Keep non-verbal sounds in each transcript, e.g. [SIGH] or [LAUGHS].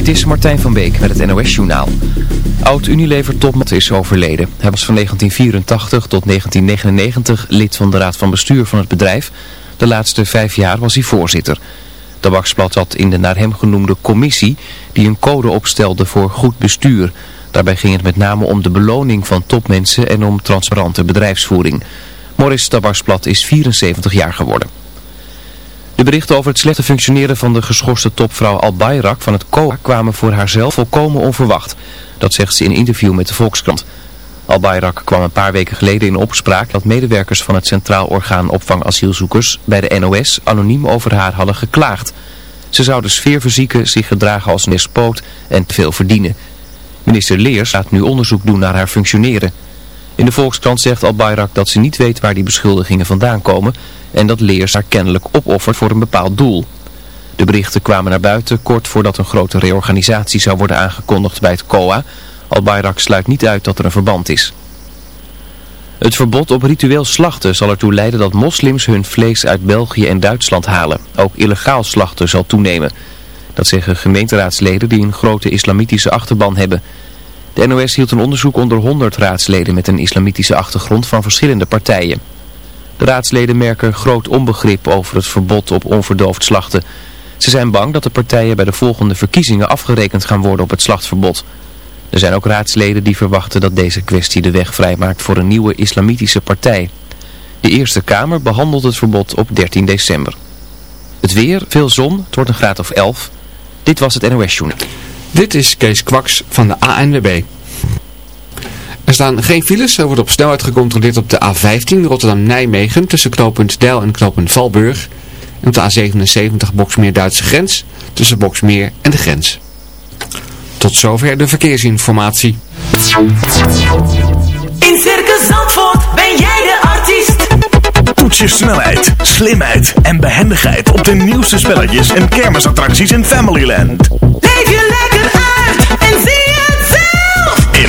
Dit is Martijn van Beek met het NOS-journaal. Oud-Unilever-topman is overleden. Hij was van 1984 tot 1999 lid van de raad van bestuur van het bedrijf. De laatste vijf jaar was hij voorzitter. Tabaksblad zat in de naar hem genoemde commissie die een code opstelde voor goed bestuur. Daarbij ging het met name om de beloning van topmensen en om transparante bedrijfsvoering. Morris Tabaksblad is 74 jaar geworden. De berichten over het slechte functioneren van de geschorste topvrouw Al Bayrak van het COA kwamen voor haarzelf volkomen onverwacht. Dat zegt ze in een interview met de Volkskrant. Al Bayrak kwam een paar weken geleden in opspraak dat medewerkers van het Centraal Orgaan Opvang Asielzoekers bij de NOS anoniem over haar hadden geklaagd. Ze zou de sfeerverzieken zich gedragen als een despoot en veel verdienen. Minister Leers laat nu onderzoek doen naar haar functioneren. In de Volkskrant zegt Al Bayrak dat ze niet weet waar die beschuldigingen vandaan komen en dat Leers haar kennelijk opoffert voor een bepaald doel. De berichten kwamen naar buiten kort voordat een grote reorganisatie zou worden aangekondigd bij het COA. Al-Bayrak sluit niet uit dat er een verband is. Het verbod op ritueel slachten zal ertoe leiden dat moslims hun vlees uit België en Duitsland halen. Ook illegaal slachten zal toenemen. Dat zeggen gemeenteraadsleden die een grote islamitische achterban hebben. De NOS hield een onderzoek onder 100 raadsleden met een islamitische achtergrond van verschillende partijen. De raadsleden merken groot onbegrip over het verbod op onverdoofd slachten. Ze zijn bang dat de partijen bij de volgende verkiezingen afgerekend gaan worden op het slachtverbod. Er zijn ook raadsleden die verwachten dat deze kwestie de weg vrijmaakt voor een nieuwe islamitische partij. De Eerste Kamer behandelt het verbod op 13 december. Het weer, veel zon, het wordt een graad of 11. Dit was het NOS Journal. Dit is Kees Kwaks van de ANWB. Er staan geen files. Er wordt op snelheid gecontroleerd op de A15 Rotterdam-Nijmegen tussen knooppunt Deil en knooppunt Valburg. En op de A77 Boksmeer-Duitse grens tussen Boksmeer en de grens. Tot zover de verkeersinformatie. In Circus Zandvoort ben jij de artiest. Toets je snelheid, slimheid en behendigheid op de nieuwste spelletjes en kermisattracties in Familyland. Leef je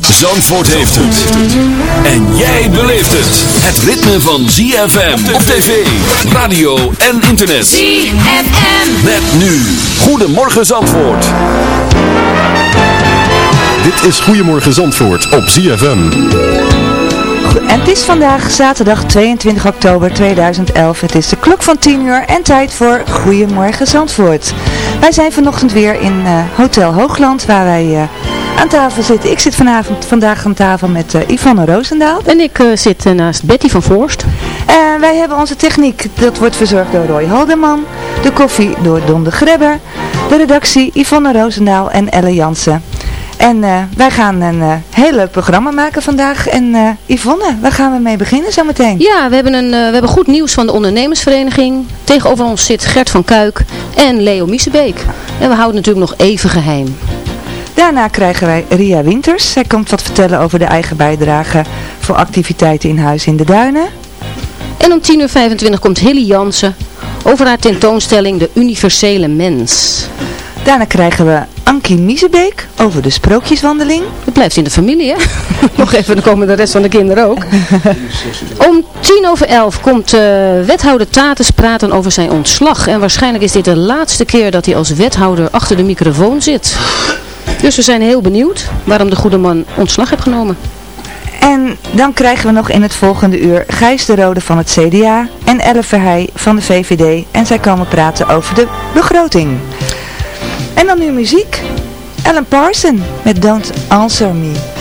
Zandvoort heeft het. En jij beleeft het. Het ritme van ZFM op tv, radio en internet. ZFM. Met nu. Goedemorgen Zandvoort. Dit is Goedemorgen Zandvoort op ZFM. En het is vandaag zaterdag 22 oktober 2011. Het is de klok van 10 uur en tijd voor Goedemorgen Zandvoort. Wij zijn vanochtend weer in eh, Hotel Hoogland waar wij eh, aan tafel zitten. Ik zit vanavond, vandaag aan tafel met uh, Yvonne Roosendaal. En ik zit naast Betty van Voorst. En wij hebben onze techniek, dat wordt verzorgd door Roy Haldeman. De koffie door Don de Grebber. De redactie Yvonne Roosendaal en Elle Jansen. En uh, wij gaan een uh, heel leuk programma maken vandaag. En uh, Yvonne, waar gaan we mee beginnen zometeen? Ja, we hebben, een, we hebben goed nieuws van de ondernemersvereniging. Tegenover ons zit Gert van Kuik en Leo Miesebeek. En we houden natuurlijk nog even geheim. Daarna krijgen wij Ria Winters. Zij komt wat vertellen over de eigen bijdrage voor activiteiten in huis in de duinen. En om 10.25 uur komt Hilly Jansen over haar tentoonstelling De Universele Mens. Daarna krijgen we Ankie Miezebeek over de sprookjeswandeling. Het blijft in de familie, hè? [LAUGHS] Nog even, dan komen de rest van de kinderen ook. Om tien over elf komt eh, wethouder Tatus praten over zijn ontslag. En waarschijnlijk is dit de laatste keer dat hij als wethouder achter de microfoon zit. Dus we zijn heel benieuwd waarom de goede man ontslag heeft genomen. En dan krijgen we nog in het volgende uur Gijs de Rode van het CDA en Elle Verheij van de VVD. En zij komen praten over de begroting. En dan nu muziek. Alan Parson met Don't Answer Me.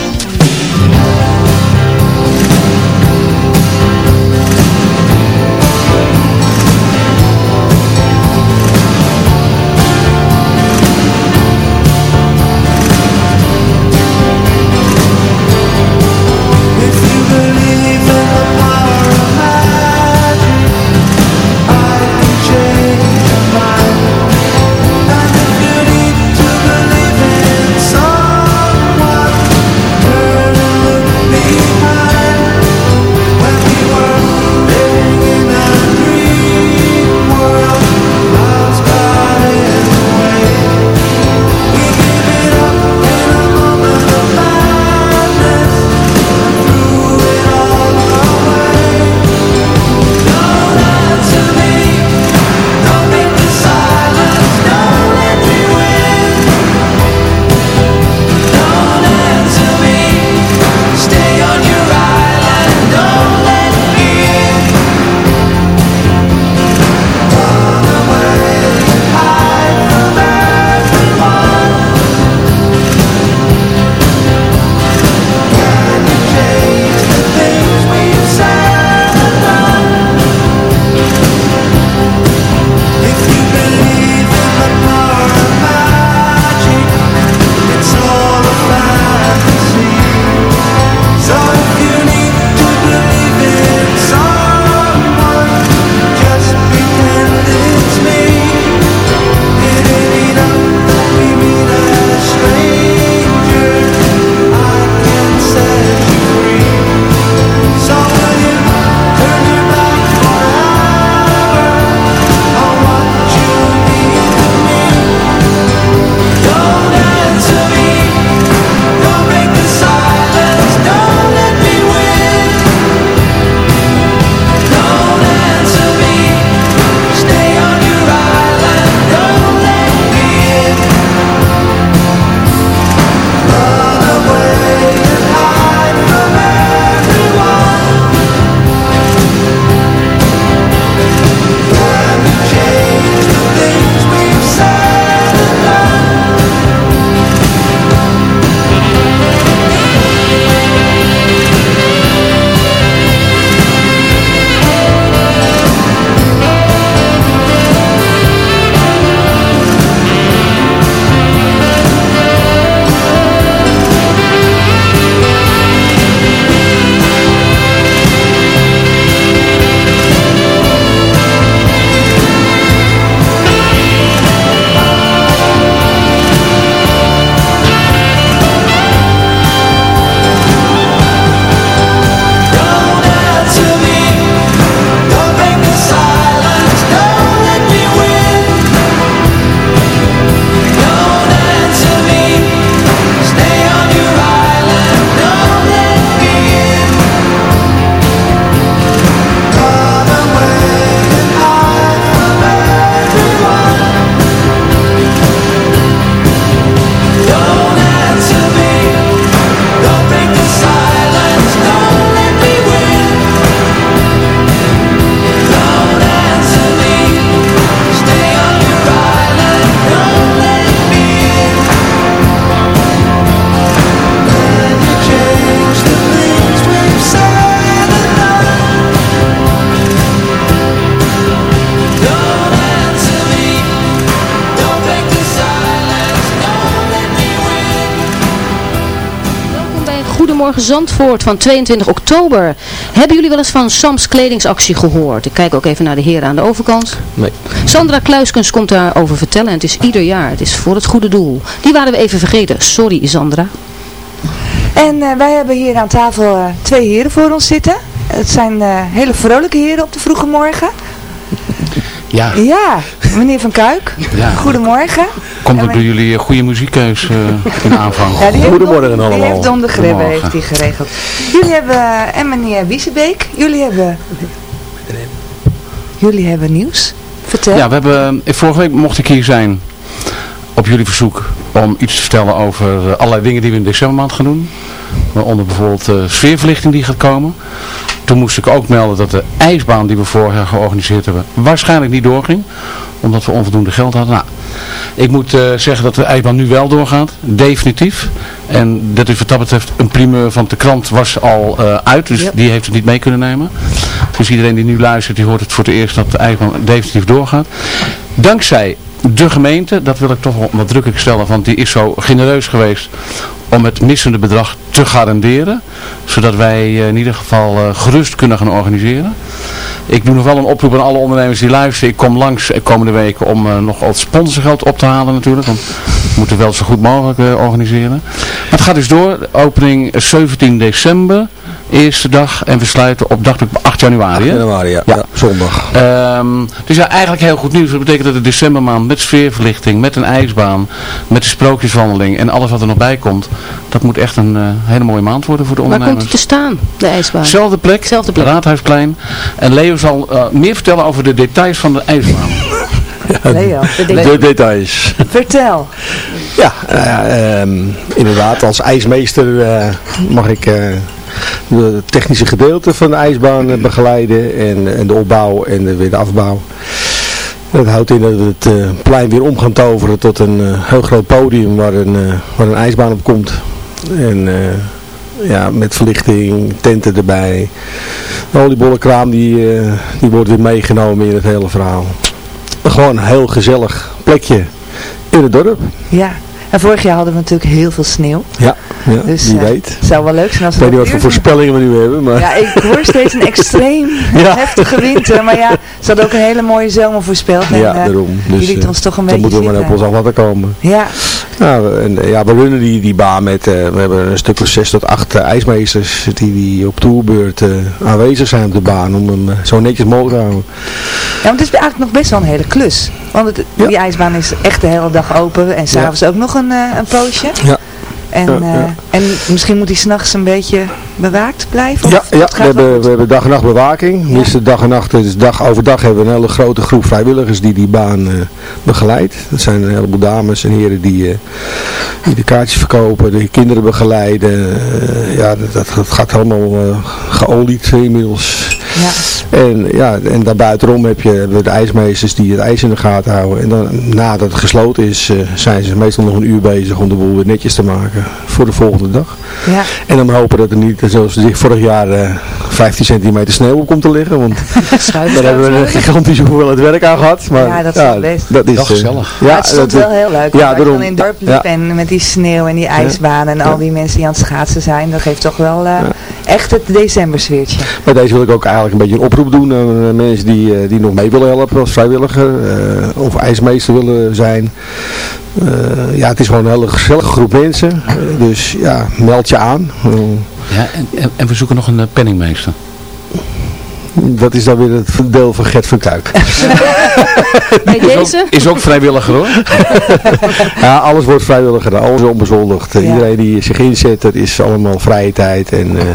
Goedemorgen Zandvoort van 22 oktober. Hebben jullie wel eens van Sams kledingsactie gehoord? Ik kijk ook even naar de heren aan de overkant. Nee. Sandra Kluiskens komt daarover vertellen en het is ieder jaar. Het is voor het goede doel. Die waren we even vergeten. Sorry Sandra. En eh, wij hebben hier aan tafel eh, twee heren voor ons zitten. Het zijn eh, hele vrolijke heren op de vroege morgen. Ja. Ja, meneer Van Kuik. Ja. Goedemorgen. Komt er bij jullie een goede muziekkeus eh, in aanvang? Ja, Goedemorgen Don- allemaal. Die heeft Don de heeft die geregeld. Jullie hebben, en meneer Wiesebeek, jullie hebben, jullie hebben nieuws. Vertel. Ja, we hebben, eh, vorige week mocht ik hier zijn op jullie verzoek om iets te vertellen over eh, allerlei dingen die we in decembermaand gaan doen. Waaronder bijvoorbeeld eh sfeerverlichting die gaat komen. Toen moest ik ook melden dat de ijsbaan die we vorig jaar georganiseerd hebben waarschijnlijk niet doorging. Omdat we onvoldoende geld hadden. Nou, ik moet eh, zeggen dat de ijsbaan nu wel doorgaat. Definitief. En dat is wat dat betreft een primeur, want de krant was al eh, uit. Dus die heeft het niet mee kunnen nemen. Dus iedereen die nu luistert, die hoort het voor het eerst dat de ijsbaan definitief doorgaat. Dankzij de gemeente, dat wil ik toch wel nadrukkelijk stellen, want die is zo genereus geweest om het missende bedrag te garanderen. Zodat wij eh, in ieder geval eh, gerust kunnen gaan organiseren. Ik doe nog wel een oproep aan alle ondernemers die luisteren. Ik kom langs de komende weken om eh, nog wat sponsorgeld op te halen natuurlijk. Want we moeten wel zo goed mogelijk eh, organiseren. Maar het gaat dus door. Opening 17 december. Eerste dag. En we sluiten op ik 8 januari. Januari, ja. ja. zondag. Ehm, dus ja, eigenlijk heel goed nieuws. Dat betekent dat de decembermaand met sfeerverlichting, met een ijsbaan, met de sprookjeswandeling en alles wat er nog bij komt. Dat moet echt een eh, hele mooie maand worden voor de Waar komt ondernemers. het te staan, de ijsbaan? Zelfde plek, Zelfde plek. Raadhuisplein. En Leo zal eh, meer vertellen over de details van de ijsbaan. Leo, De details. vertel. Ja, nou ja, ehm, inderdaad, als ijsmeester eh, mag ik eh, het technische gedeelte van de ijsbaan eh, begeleiden en, en de opbouw en de, weer de afbouw. Dat houdt in dat we het eh, plein weer om gaan toveren tot een eh, heel groot podium waar een, eh, waar een ijsbaan op komt. En eh, ja, met verlichting, tenten erbij. De oliebollenkraam die, eh, die wordt weer meegenomen in het hele verhaal. Gewoon een heel gezellig plekje in het dorp. Ja. En vorig jaar hadden we natuurlijk heel veel sneeuw. Ja, ja Dus wie eh, weet. het zou wel leuk zijn als Ik we weet niet wat voor voorspellingen we nu hebben, maar... Ja, ik hoor steeds een [LAUGHS] extreem Ja. heftige winter. Maar ja, ze hadden ook een hele mooie zomer voorspeld. En, Ja, eh, daarom. die Dus liet eh, ons toch een dan beetje moeten we maar op ons af laten komen. Ja, Nou, en, ja, we runnen die, die baan met, we hebben een stuk of zes tot acht ijsmeesters die, die op toerbeurt aanwezig zijn op de baan om hem zo netjes mogelijk te houden. ja want het is eigenlijk nog best wel een hele klus. Want het, Ja. die ijsbaan is echt de hele dag open. En s'avonds ook nog een, een poosje. Ja. En, Ja, eh, ja. en misschien moet hij s'nachts een beetje bewaakt blijven? Ja, ja we, hebben, we hebben dag en nacht bewaking. Ja. Tenminste, dag en nacht, dus dag overdag hebben we een hele grote groep vrijwilligers die die baan eh, begeleidt. Dat zijn een heleboel dames en heren die, eh, die de kaartjes verkopen, de kinderen begeleiden. Ja, dat, gaat helemaal eh, geolied inmiddels. Ja. En, ja, en daarbuitenom heb je de ijsmeesters die het ijs in de gaten houden. En dan, nadat het gesloten is, eh, zijn ze meestal nog een uur bezig om de boel weer netjes te maken voor de volgende dag. Ja. En dan hopen dat er niet, zoals vorig jaar, eh 15 centimeter sneeuw op komt te liggen. Want [LAUGHS] daar hebben we een gigantische hoeveelheid werk aan gehad. Maar, Ja, dat is wel best. Dat is Wel eh, gezellig. Ja, Maar het stond dat- wel heel leuk. Ja, Ja, als je daarom. dan in het dorp liep Ja. en met die sneeuw en die ijsbaan en al die mensen die aan het schaatsen zijn. Dat geeft toch wel eh, echt het decembersfeertje. Bij deze wil ik ook eigenlijk een beetje een oproep doen aan eh, mensen die, eh, die nog mee willen helpen als vrijwilliger. eh, of ijsmeester willen zijn. Eh, ja, het is gewoon een hele gezellige groep mensen. Dus ja, meld je aan. Ja, en, en, en we zoeken nog een penningmeester. dat is dan weer het deel van Gert van Kuik. [LAUGHS] Bij deze? Is ook vrijwilliger hoor. [LAUGHS] Ja, alles wordt vrijwillig gedaan, alles is onbezoldigd. Ja. Iedereen die zich inzet, dat is allemaal vrije tijd. En, eh,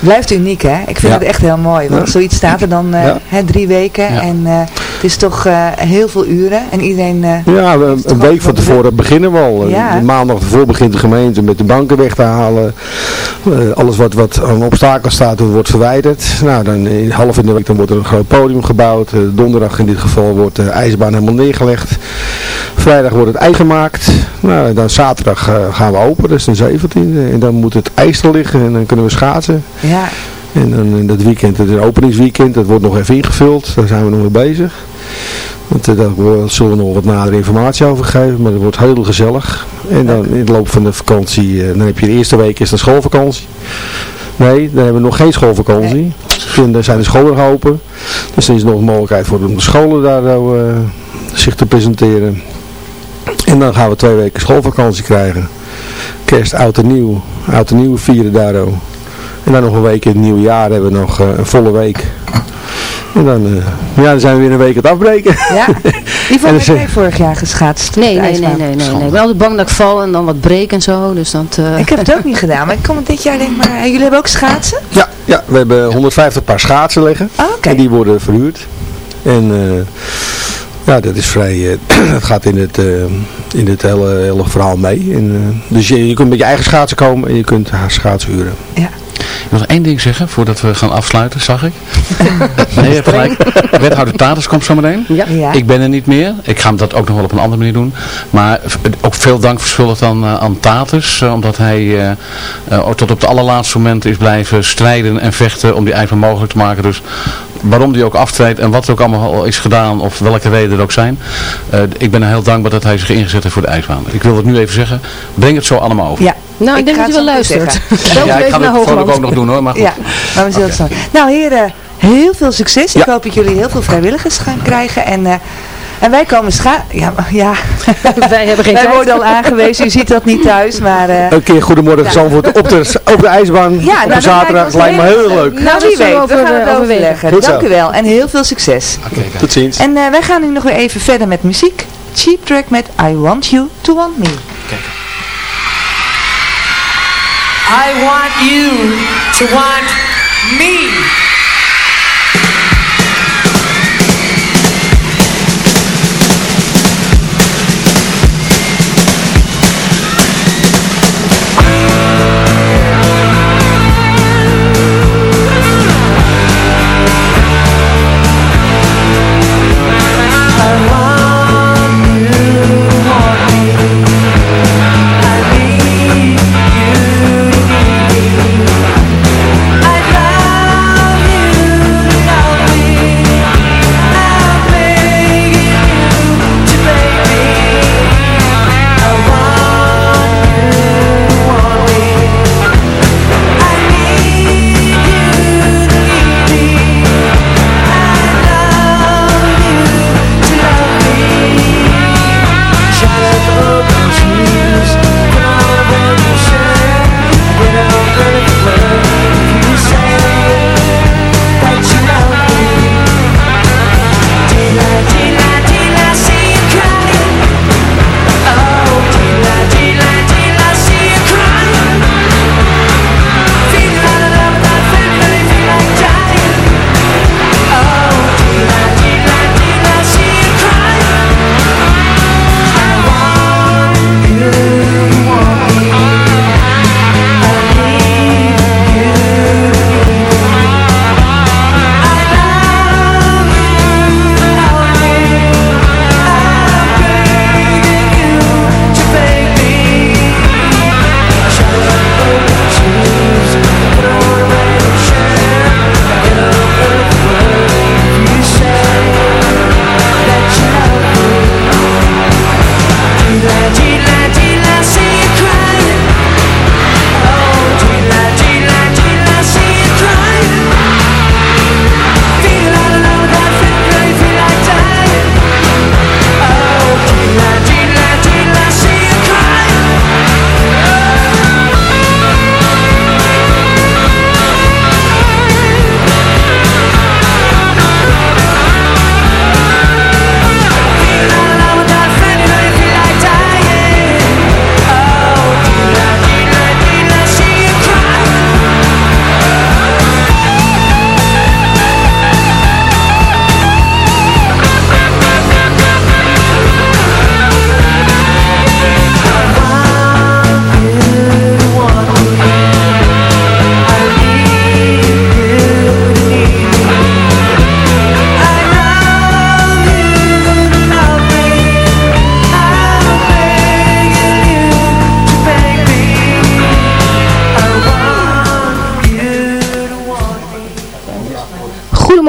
Blijft uniek hè? Ik vind Ja. het echt heel mooi. Want zoiets staat er dan eh, Ja. hè, drie weken. Ja. En eh, het is toch eh, heel veel uren. En iedereen... eh, ja, een week van tevoren beginnen we al. Ja. Maandag ervoor begint de gemeente met de banken weg te halen. Eh, alles wat, wat aan obstakels staat, wordt verwijderd. Nou, dan in, half in de week dan wordt er een groot podium gebouwd. Donderdag in dit geval wordt de ijsbaan helemaal neergelegd. Vrijdag wordt het ijs gemaakt. Nou, dan zaterdag gaan we open, dat is de 17e. En dan moet het ijs er liggen en dan kunnen we schaatsen. ja, En dan in dat weekend, het openingsweekend, dat wordt nog even ingevuld. Daar zijn we nog mee bezig. Want, eh, daar zullen we nog wat nadere informatie over geven, maar dat wordt heel gezellig. En dan in de loop van de vakantie, eh, dan heb je de eerste week is de schoolvakantie. Nee, dan hebben we nog geen schoolvakantie. Dan zijn de scholen open. Dus er is nog een mogelijkheid voor de scholen daar eh, zich te presenteren. En dan gaan we twee weken schoolvakantie krijgen. Kerst, oud en nieuw. Oud en nieuw vieren daar ook. En dan nog een week in het nieuwe jaar hebben we nog een volle week. En dan, eh, ja, dan zijn we weer een week aan het afbreken. Ja. [LAUGHS] Heb dan jij vorig jaar geschaatst? Nee, nee, nee, nee, nee, nee. Ik ben altijd bang dat ik val en dan wat breek en zo. Dus dat, eh, Ik heb het ook niet gedaan, maar ik kom het dit jaar denk maar... eh, Jullie hebben ook schaatsen? Ja, ja, we hebben 150 paar schaatsen liggen. Oh, oké. En die worden verhuurd. En eh, ja, dat is vrij, eh, [CLEARS THROAT] dat gaat in het, in het hele, hele verhaal mee. En, eh, dus je, je kunt met je eigen schaatsen komen en je kunt haar schaatsen huren. Ja. Ik wil nog één ding zeggen voordat we gaan afsluiten, zag ik. [LAUGHS] nee, je hebt gelijk. Wethouder Taters komt zo meteen. ja. Ja. Ik ben er niet meer. Ik ga dat ook nog wel op een andere manier doen. Maar ook veel dank verschuldigd aan, eh, aan Taters. eh, omdat hij eh, tot op het allerlaatste moment is blijven strijden en vechten om die ijsbaan mogelijk te maken. Dus waarom die ook aftreedt en wat er ook allemaal al is gedaan of welke redenen er ook zijn. eh, ik ben er heel dankbaar dat hij zich ingezet heeft voor de ijsbaan. Ik wil het nu even zeggen. Breng het zo allemaal over. Ja. Nou, ik, denk dat hij wel het luistert. [LAUGHS] Ja, ik ga het vrolijk ook Hoogland. nog doen hoor. Maar goed. Ja, maar we zullen het zo. Nou heren, heel veel succes. Ik Ja. hoop dat jullie heel veel vrijwilligers gaan krijgen. En, eh, en wij komen scha... Ja, ja. [LAUGHS] Wij hebben geen wij tijd. worden al aangewezen. U ziet dat niet thuis, maar... eh, Een keer Goedemorgen Zandvoort op de, op de ijsbaan Ja, op nou, dat zaterdag. Lijkt me heel leuk. Nou, dat wie weet. We gaan het overwegen. overleggen. Goed Dank zo. u wel en heel veel succes. Tot ziens. En eh, wij gaan nu nog weer even verder met muziek. Cheap Track met I Want You To Want Me. I want you to want me.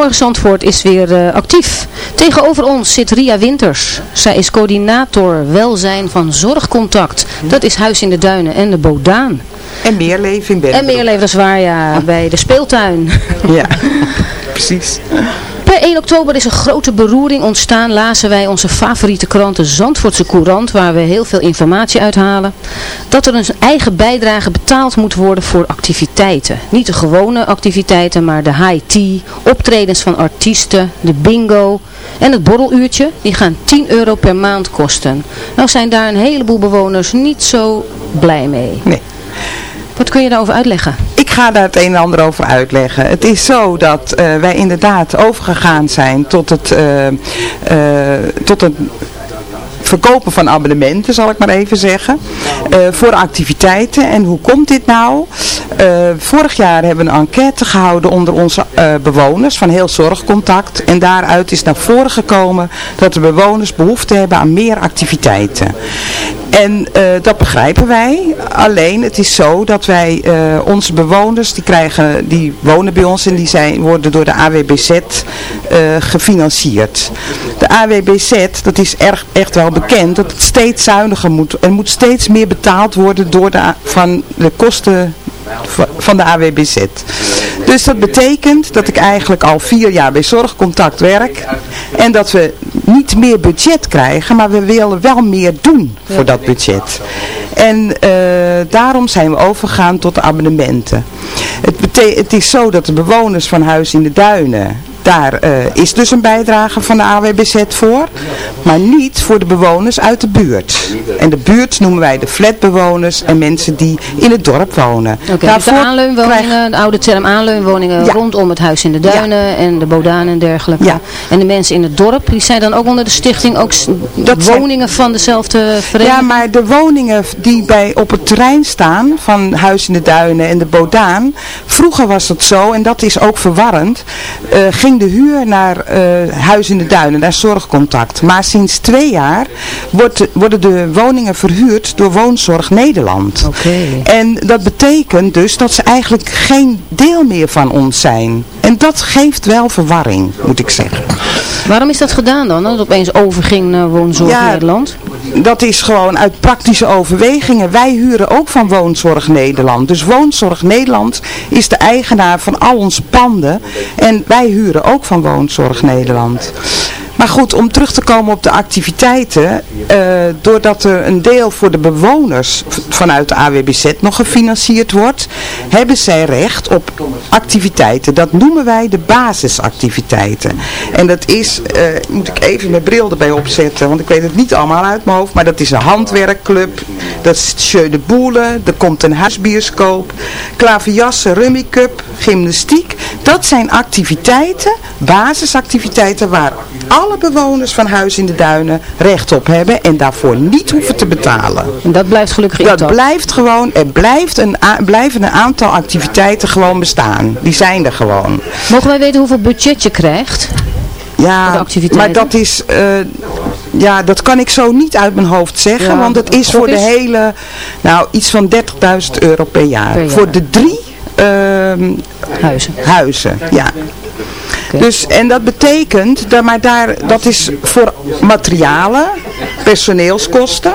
Goedemorgen Zandvoort is weer eh, actief. Tegenover ons zit Ria Winters. Zij is coördinator welzijn van Zorgcontact. Dat is Huis in de Duinen en de Bodaan. En meer leven in En meer leven, dat is waar, ja, bij de speeltuin. Ja, [LAUGHS] precies. Per 1 oktober is een grote beroering ontstaan, lazen wij onze favoriete krant, de Zandvoortse Courant, waar we heel veel informatie uithalen. Dat er een eigen bijdrage betaald moet worden voor activiteiten. Niet de gewone activiteiten, maar de high tea, optredens van artiesten, de bingo en het borreluurtje. Die gaan 10 euro per maand kosten. Nou zijn daar een heleboel bewoners niet zo blij mee. Nee. Wat kun je daarover uitleggen? Ik ga daar het een en ander over uitleggen. Het is zo dat eh, wij inderdaad overgegaan zijn tot het, eh, eh, tot het verkopen van abonnementen, zal ik maar even zeggen, voor activiteiten. En hoe komt dit nou? Eh, vorig jaar hebben we een enquête gehouden onder onze eh, bewoners van heel zorgcontact. En daaruit is naar voren gekomen dat de bewoners behoefte hebben aan meer activiteiten. En dat begrijpen wij. Alleen het is zo dat wij onze bewoners, die, krijgen, die wonen bij ons en die zijn, worden door de AWBZ gefinancierd. De AWBZ, dat is echt wel bekend dat het steeds zuiniger moet. Er moet steeds meer betaald worden door de, van de kosten van de AWBZ. Dus dat betekent dat ik eigenlijk al vier jaar bij Zorgcontact werk. En dat we niet meer budget krijgen, maar we willen wel meer doen voor dat budget. En uh, daarom zijn we overgegaan tot abonnementen. Het, het is zo dat de bewoners van Huis in de Duinen daar uh, is dus een bijdrage van de AWBZ voor, maar niet voor de bewoners uit de buurt. En de buurt noemen wij de flatbewoners en mensen die in het dorp wonen. Oké, okay, dus de aanleunwoningen, de oude term aanleunwoningen rondom het huis in de duinen en de bodanen en dergelijke. Ja. En de mensen in het dorp, die zijn dan ook onder de stichting ook dat woningen van dezelfde vereniging? Ja, maar de woningen die bij, op het terrein staan van Huis in de Duinen en de Bodaan, vroeger was het zo, en dat is ook verwarrend, uh, ging de huur naar uh, Huis in de Duinen, naar Zorgcontact. Maar sinds twee jaar wordt, worden de woningen verhuurd door Woonzorg Nederland. Okay. En dat betekent dus dat ze eigenlijk geen deel meer van ons zijn. En dat geeft wel verwarring, moet ik zeggen. Waarom is dat gedaan dan, dat het opeens overging naar Woonzorg ja, Nederland? Dat is gewoon uit praktische overwegingen. Wij huren ook van Woonzorg Nederland. Dus Woonzorg Nederland is de eigenaar van al onze panden. En wij huren ook van Woonzorg Nederland. Maar goed, om terug te komen op de activiteiten, uh, doordat er een deel voor de bewoners vanuit de AWBZ nog gefinancierd wordt, hebben zij recht op activiteiten. Dat noemen wij de basisactiviteiten. En dat is, uh, moet ik even mijn bril erbij opzetten, want ik weet het niet allemaal uit mijn hoofd, maar dat is een handwerkclub, dat is Jeu de Boele, er komt een huisbioscoop, klaverjassen, rummy cup, gymnastiek. Dat zijn activiteiten, basisactiviteiten waar alle bewoners van Huis in de Duinen recht op hebben en daarvoor niet hoeven te betalen. En dat blijft gelukkig in Dat blijft gewoon, er blijft een, blijven een aantal activiteiten gewoon bestaan. Die zijn er gewoon. Mogen wij weten hoeveel budget je krijgt? Ja, maar dat is, uh, ja, dat kan ik zo niet uit mijn hoofd zeggen, ja, want het is voor de hele, nou iets van 30.000 euro per jaar. per jaar. Voor de drie uh, huizen. huizen, ja. Dus, en dat betekent, dat, maar daar, dat is voor materialen, personeelskosten,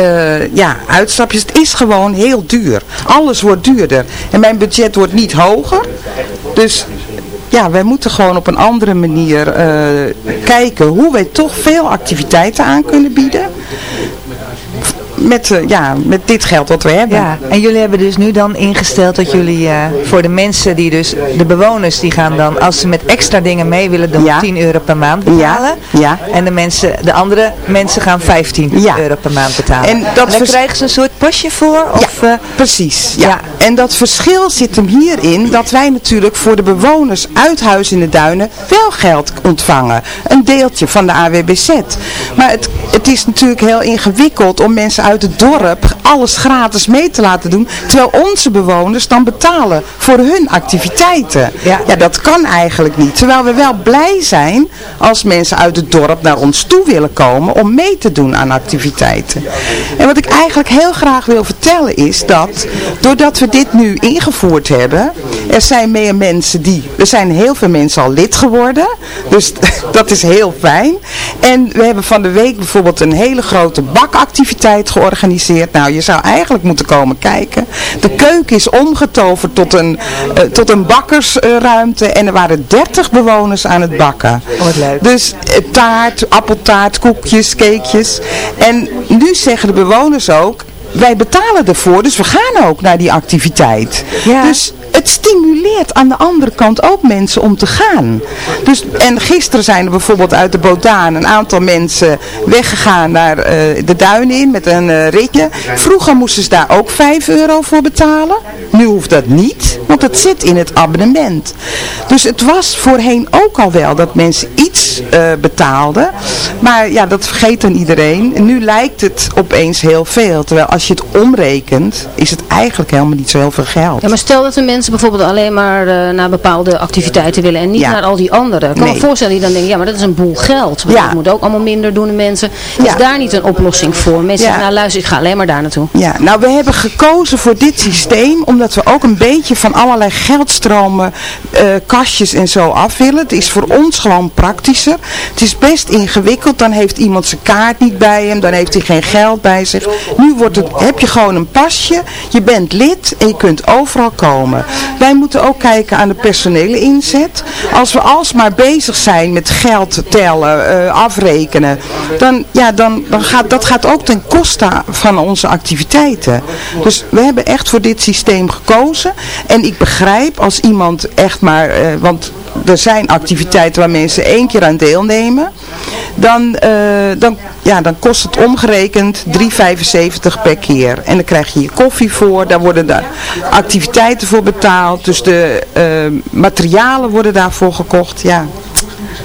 uh, ja, uitstapjes. Het is gewoon heel duur. Alles wordt duurder. En mijn budget wordt niet hoger. Dus ja, wij moeten gewoon op een andere manier uh, kijken hoe wij toch veel activiteiten aan kunnen bieden met, uh, ja, met dit geld wat we hebben. Ja, en jullie hebben dus nu dan ingesteld dat jullie uh, voor de mensen die dus, de bewoners die gaan dan, als ze met extra dingen mee willen, dan ja. 10 euro per maand betalen. Ja. ja. En de mensen, de andere mensen gaan 15 ja. euro per maand betalen. En, dat en dan krijgen ze een soort pasje voor? Of, ja, uh, precies. Ja. En dat verschil zit hem hierin dat wij natuurlijk voor de bewoners uit Huis in de Duinen wel geld ontvangen. Een deeltje van de AWBZ. Maar het, het is natuurlijk heel ingewikkeld om mensen uit uit het dorp alles gratis mee te laten doen. Terwijl onze bewoners dan betalen voor hun activiteiten. Ja. ja, dat kan eigenlijk niet. Terwijl we wel blij zijn als mensen uit het dorp naar ons toe willen komen om mee te doen aan activiteiten. En wat ik eigenlijk heel graag wil vertellen is dat doordat we dit nu ingevoerd hebben, er zijn meer mensen die, er zijn heel veel mensen al lid geworden. Dus [LAUGHS] dat is heel fijn. En we hebben van de week bijvoorbeeld een hele grote bakactiviteit georganiseerd. Nou, je zou eigenlijk moeten komen kijken. De keuken is omgetoverd tot een, eh, tot een bakkersruimte. en er waren 30 bewoners aan het bakken. Oh, wat leuk. Dus eh, taart, appeltaart, koekjes, cakejes. En nu zeggen de bewoners ook, wij betalen ervoor, dus we gaan ook naar die activiteit. Dus het stimuleert aan de andere kant ook mensen om te gaan. Dus, en gisteren zijn er bijvoorbeeld uit de Bodaan een aantal mensen weggegaan naar eh, de duinen in met een eh, ritje. Vroeger moesten ze daar ook 5 euro voor betalen. Nu hoeft dat niet, want het zit in het abonnement. Dus het was voorheen ook al wel dat mensen iets eh, betaalden. Maar ja, dat vergeet dan iedereen. En nu lijkt het opeens heel veel. Terwijl als je het omrekent, is het eigenlijk helemaal niet zo heel veel geld. Ja, maar stel dat de mensen bijvoorbeeld alleen maar eh, naar bepaalde activiteiten willen en niet Ja. naar al die andere. Ik kan Nee. me voorstellen die dan denken, ja maar dat is een boel geld. Maar Ja. Dat moet ook allemaal minder doen de mensen. Is Ja. daar niet een oplossing voor? Mensen zeggen, nou luister, ik ga alleen maar daar naartoe. Ja, nou we hebben gekozen voor dit systeem omdat we ook een beetje van allerlei geldstromen, eh, kastjes en zo af willen. Het is voor ons gewoon praktischer. Het is best ingewikkeld, dan heeft iemand zijn kaart niet bij hem, dan heeft hij geen geld bij zich. Nu wordt het, heb je gewoon een pasje, je bent lid en je kunt overal komen. Wij moeten ook kijken aan de personele inzet. Als we alsmaar bezig zijn met geld tellen, eh, afrekenen, dan, ja, dan, dan gaat dat gaat ook ten koste van onze activiteiten. Dus we hebben echt voor dit systeem gekozen. En ik begrijp als iemand echt maar, eh, want er zijn activiteiten waar mensen één keer aan deelnemen. Dan, eh, dan, ja, dan kost het omgerekend 3,75 per keer. En dan krijg je je koffie voor. Daar worden de activiteiten voor betaald. Dus de eh, materialen worden daarvoor gekocht. Ja,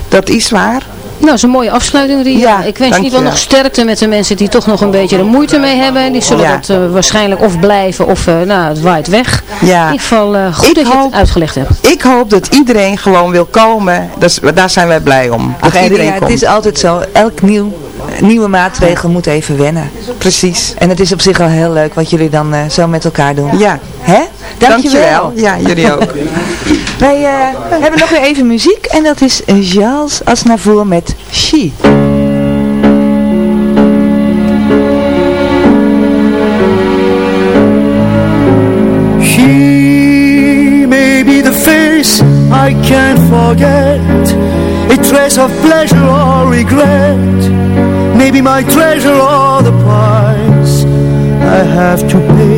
dat is waar. Nou, dat is een mooie afsluiting, Ria. Ja, ik wens je in ieder geval dankjewel. nog sterkte met de mensen die toch nog een beetje er moeite mee hebben. En die zullen Ja. dat eh, waarschijnlijk of blijven of eh, nou, het waait weg. Ja. In ieder geval eh, goed Ik dat je het uitgelegd hebt. Ik hoop dat iedereen gewoon wil komen. Dat is- daar zijn wij blij om. Dat Ach, iedereen ja, het komt. is altijd zo. Elk nieuw, nieuwe maatregel moet even wennen. Precies. En het is op zich al heel leuk wat jullie dan zo met elkaar doen. Ja. Hè? Dankjewel. Dankjewel. Ja, jullie ook. [LAUGHS] Wij eh, hebben nog weer even muziek en dat is Charles Aznavour met She. She may be the face I can't forget A trace of pleasure or regret Maybe my treasure or the price I have to pay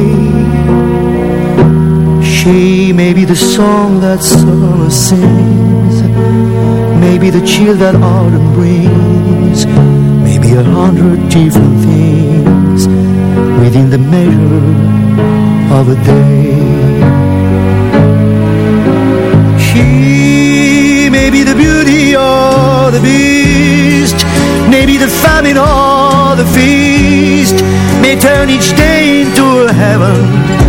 She may be the song that summer sings Maybe the chill that autumn brings Maybe a hundred different things Within the measure of a day. She may be the beauty or the beast Maybe the famine or the feast May turn each day into a heaven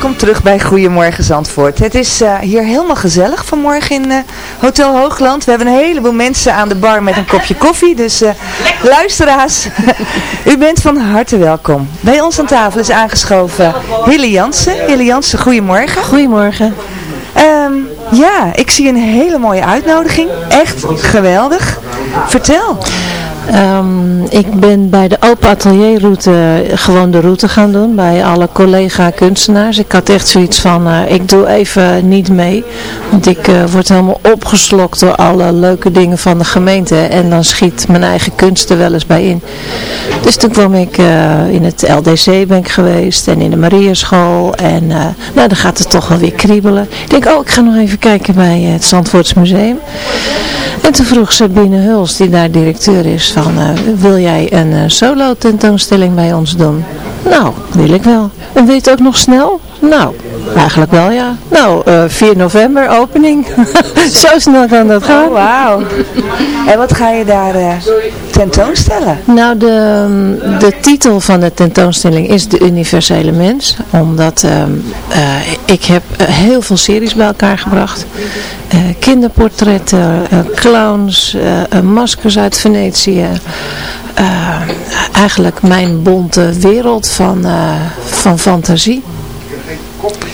Welkom terug bij Goedemorgen Zandvoort. Het is eh, hier helemaal gezellig vanmorgen in eh, Hotel Hoogland. We hebben een heleboel mensen aan de bar met een kopje [LAUGHS] koffie. Dus uh, luisteraars, [LAUGHS] u bent van harte welkom. Bij ons aan tafel is aangeschoven Hille Jansen. Hille Jansen, goedemorgen. Goedemorgen. Ehm, ja, ik zie een hele mooie uitnodiging. Echt geweldig. Vertel. Um, ik ben bij de open atelierroute gewoon de route gaan doen bij alle collega kunstenaars. Ik had echt zoiets van, uh, ik doe even niet mee. Want ik uh, word helemaal opgeslokt door alle leuke dingen van de gemeente. En dan schiet mijn eigen kunst er wel eens bij in. Dus toen kwam ik uh, in het LDC ben geweest en in de Mariaschool. En nou, dan gaat het toch wel weer kriebelen. Ik denk, oh ik ga nog even kijken bij het Zandvoorts Museum. En toen vroeg Sabine Huls, die daar directeur is, van uh, wil jij een uh, solo tentoonstelling bij ons doen? Nou, wil ik wel. En weet je ook nog snel? Nou, eigenlijk wel ja. Nou, uh, 4 november opening. [LAUGHS] Zo snel kan dat gaan. Oh, wauw. En wat ga je daar uh, tentoonstellen? Nou, de, de titel van de tentoonstelling is De Universele Mens. Omdat uh, ik heb heel veel series bij elkaar gebracht. kinderportretten, clowns, maskers uit Venetië. eigenlijk mijn bonte wereld van, van fantasie.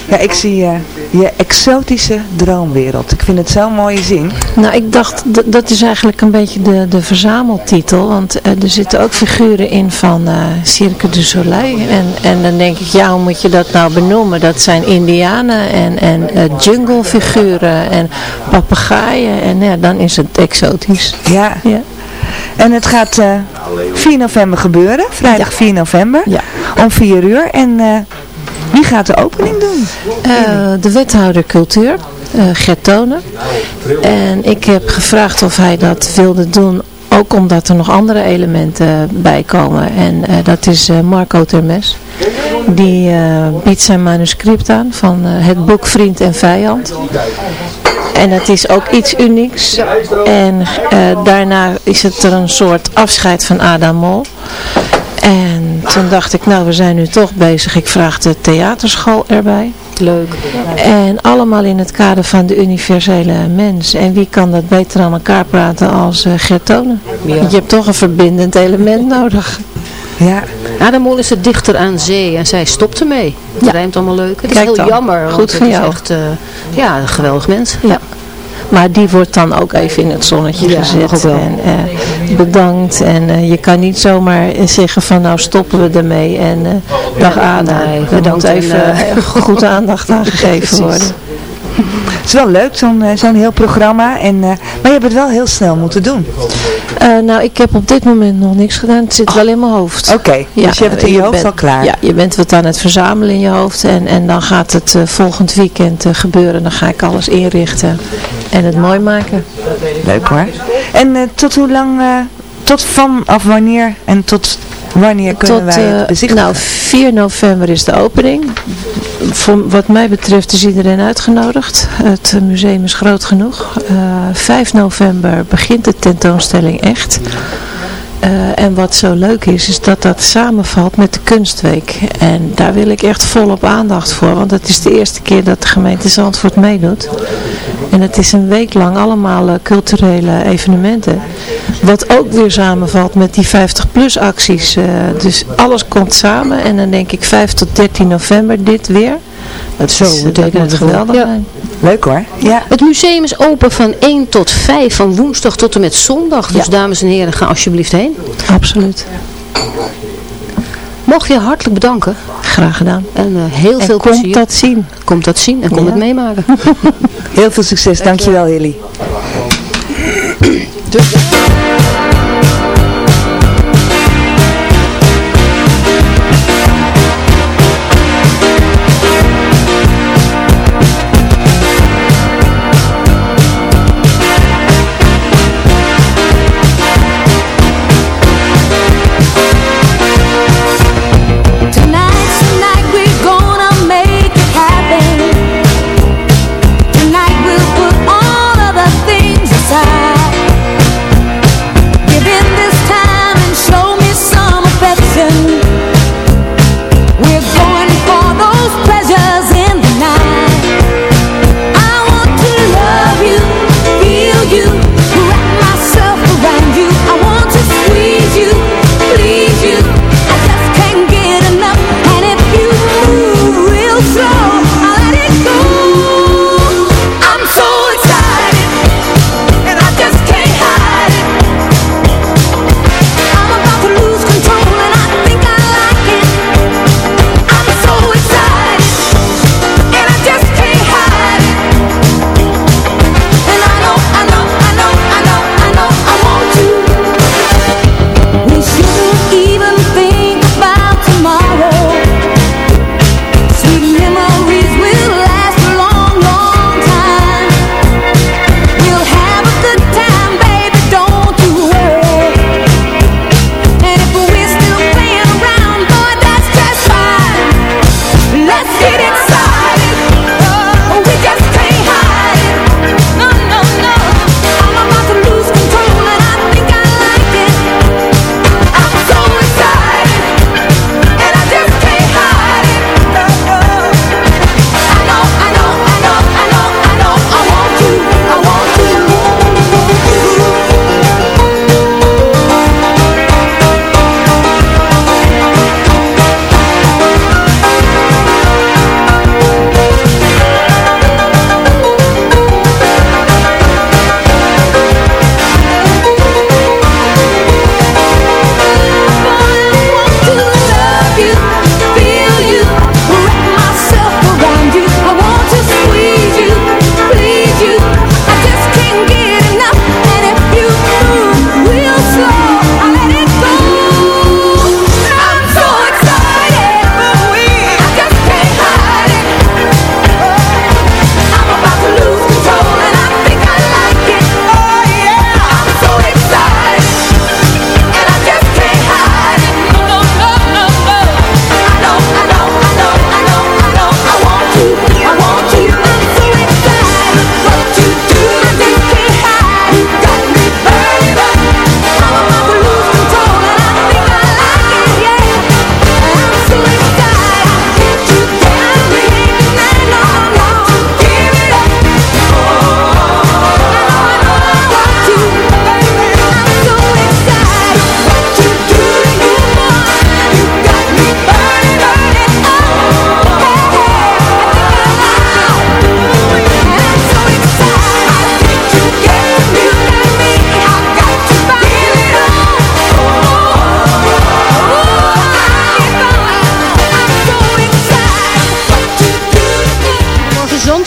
Ja, ik zie uh, je exotische droomwereld. Ik vind het zo mooi zien. Nou, ik dacht, dat is eigenlijk een beetje de, de verzameltitel. Want uh, er zitten ook figuren in van uh, Cirque du Soleil. En, en dan denk ik, ja, hoe moet je dat nou benoemen? Dat zijn indianen en, en junglefiguren en papegaaien. En ja, dan is het exotisch. Ja. ja. En het gaat 4 november gebeuren. Vrijdag ja. 4 november. Ja. Om 4 uur. En... Wie gaat de opening doen? Uh, de wethouder cultuur, uh, Gert Tonen. En ik heb gevraagd of hij dat wilde doen, ook omdat er nog andere elementen bij komen. En uh, dat is Marco Termes. Die biedt zijn manuscript aan van het boek Vriend en Vijand. En het is ook iets unieks. En daarna is het er een soort afscheid van Adam Mol. En toen dacht ik, nou we zijn nu toch bezig. Ik vraag de theaterschool erbij. Leuk. En allemaal in het kader van de universele mens. En wie kan dat beter aan elkaar praten als uh, Gertone? Ja. Want je hebt toch een verbindend element [LAUGHS] nodig. Ja. Adamol is het dichter aan zee en zij stopt ermee. Het ja. rijmt allemaal leuk. Het is Kijk heel dan. jammer. Goed van jou. Echt, uh, ja, een geweldig mens. Ja. Maar die wordt dan ook even in het zonnetje ja, gezet. En uh, bedankt. En uh, je kan niet zomaar zeggen van nou stoppen we ermee. En uh, dag Ada. Nee, er moet even [LAUGHS] goed aandacht aan gegeven [LAUGHS] worden. Het is wel leuk, zo'n zo'n heel programma. En, maar je hebt het wel heel snel moeten doen. Uh, nou, ik heb op dit moment nog niks gedaan. Het zit oh. wel in mijn hoofd. Oké, okay. ja, dus je hebt het in je, je hoofd bent, al klaar. Ja, je bent wat aan het verzamelen in je hoofd. En, en dan gaat het volgend weekend gebeuren. Dan ga ik alles inrichten en het mooi maken. Leuk hoor. En tot hoe lang, tot vanaf wanneer en tot wanneer kunnen tot, wij het bezichtigen? Nou, 4 november is de opening. Voor, wat mij betreft is iedereen uitgenodigd. Het museum is groot genoeg. Uh, 5 november begint de tentoonstelling echt. Uh, en wat zo leuk is, is dat dat samenvalt met de kunstweek. En daar wil ik echt volop aandacht voor. Want het is de eerste keer dat de gemeente Zandvoort meedoet. En het is een week lang allemaal uh, culturele evenementen. Wat ook weer samenvalt met die 50-plus acties. Uh, dus alles komt samen. En dan denk ik 5 tot 13 november dit weer. Dat Zo, is, betekent het geweldig ja. Leuk hoor. Ja. Het museum is open van 1 tot 5, van woensdag tot en met zondag. Dus Ja. dames en heren, ga alsjeblieft heen. Absoluut. Mocht je hartelijk bedanken. Graag gedaan. En uh, heel En veel komt plezier. dat zien. Komt dat zien en kom Ja. het meemaken. [LAUGHS] Heel veel succes, dankjewel Hilly. Tonight's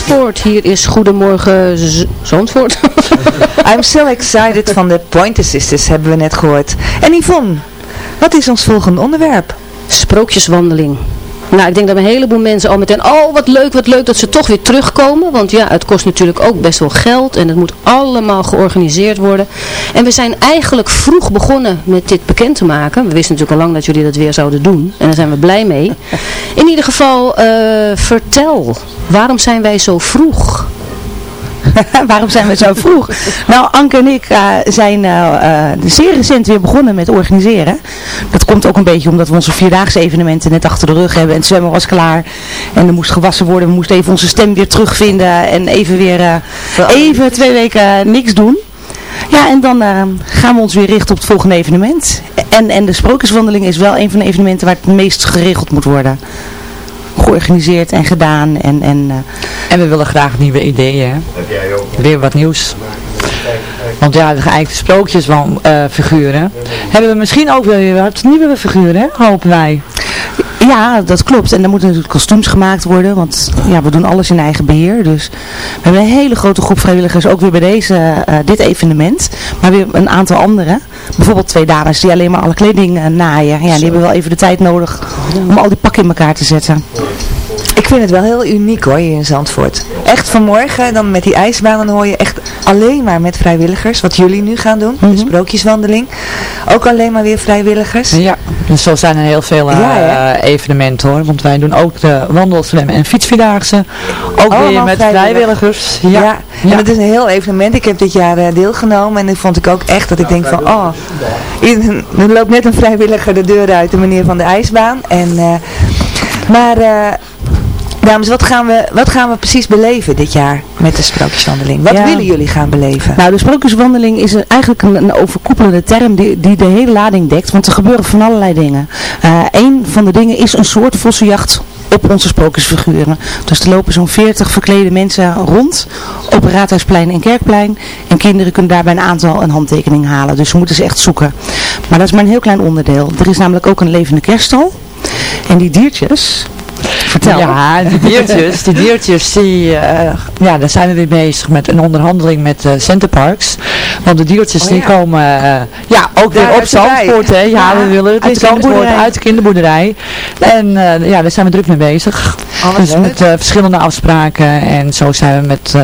Zandvoort. Hier is Goedemorgen Z Zandvoort. [LAUGHS] I'm so excited van de Pointer Sisters hebben we net gehoord. En Yvonne, wat is ons volgende onderwerp? Sprookjeswandeling. Nou, ik denk dat een heleboel mensen al meteen, oh wat leuk, wat leuk dat ze toch weer terugkomen. Want ja, het kost natuurlijk ook best wel geld en het moet allemaal georganiseerd worden. En we zijn eigenlijk vroeg begonnen met dit bekend te maken. We wisten natuurlijk al lang dat jullie dat weer zouden doen. En daar zijn we blij mee. In ieder geval, eh, vertel, waarom zijn wij zo vroeg? [LAUGHS] Waarom zijn we zo vroeg? Nou, Anke en ik uh, zijn uh, zeer recent weer begonnen met organiseren. Dat komt ook een beetje omdat we onze vierdaagse evenementen net achter de rug hebben. En het zwemmen was klaar. En er moest gewassen worden. We moesten even onze stem weer terugvinden. En even weer uh, even twee weken niks doen. Ja, en dan gaan we ons weer richten op het volgende evenement. En, en de sprookjeswandeling is wel een van de evenementen waar het meest geregeld moet worden georganiseerd en gedaan. En, en, uh... en we willen graag nieuwe ideeën. Hè? Weer wat nieuws. Want ja, de geëikte sprookjesfiguren uh, hebben we misschien ook weer wat nieuwe figuren, hopen wij. Ja, dat klopt. En dan moeten natuurlijk kostuums gemaakt worden, want ja, we doen alles in eigen beheer. Dus we hebben een hele grote groep vrijwilligers, ook weer bij deze, uh, dit evenement. Maar weer een aantal andere. Bijvoorbeeld twee dames die alleen maar alle kleding uh, naaien. Ja, die hebben wel even de tijd nodig om al die pakken in elkaar te zetten. Ik vind het wel heel uniek hoor, hier in Zandvoort. Echt vanmorgen, dan met die ijsbaan, dan hoor je echt alleen maar met vrijwilligers. Wat jullie nu gaan doen, de sprookjeswandeling. Ook alleen maar weer vrijwilligers. Ja, dus zo zijn er heel veel uh, ja, evenementen hoor. Want wij doen ook de wandelslam en fietsvierdaagse. Ook Allemaal weer met vrijwilligers. Ja. ja. en het is een heel evenement. Ik heb dit jaar uh, deelgenomen en dat vond ik ook echt dat ik denk van, oh, er loopt net een vrijwilliger de deur uit, de meneer van de ijsbaan. En, uh, maar Dames, wat gaan, we, wat gaan we precies beleven dit jaar met de sprookjeswandeling? Wat Ja. willen jullie gaan beleven? Nou, de sprookjeswandeling is een- eigenlijk een, een overkoepelende term die, die de hele lading dekt, want er gebeuren van allerlei dingen. Eh een van de dingen is een soort vossenjacht op onze sprookjesfiguren. Dus er lopen zo'n 40 verklede mensen rond op Raadhuisplein en Kerkplein. En kinderen kunnen daarbij een aantal een handtekening halen. Dus we moeten ze echt zoeken. Maar dat is maar een heel klein onderdeel. Er is namelijk ook een levende kerststal. En die diertjes... Vertel. Ja, die diertjes, die diertjes, die, eh, ja, daar zijn we weer bezig met een onderhandeling met uh, Centerparks. Want de diertjes Oh, die komen, eh, ja, ook weer op. Zandvoort, hè. Ja, Ja, we willen het uit in Zandvoort, uit de kinderboerderij. En ja, daar zijn we druk mee bezig. Oh, wat dus leuk. met verschillende afspraken en zo zijn we met uh,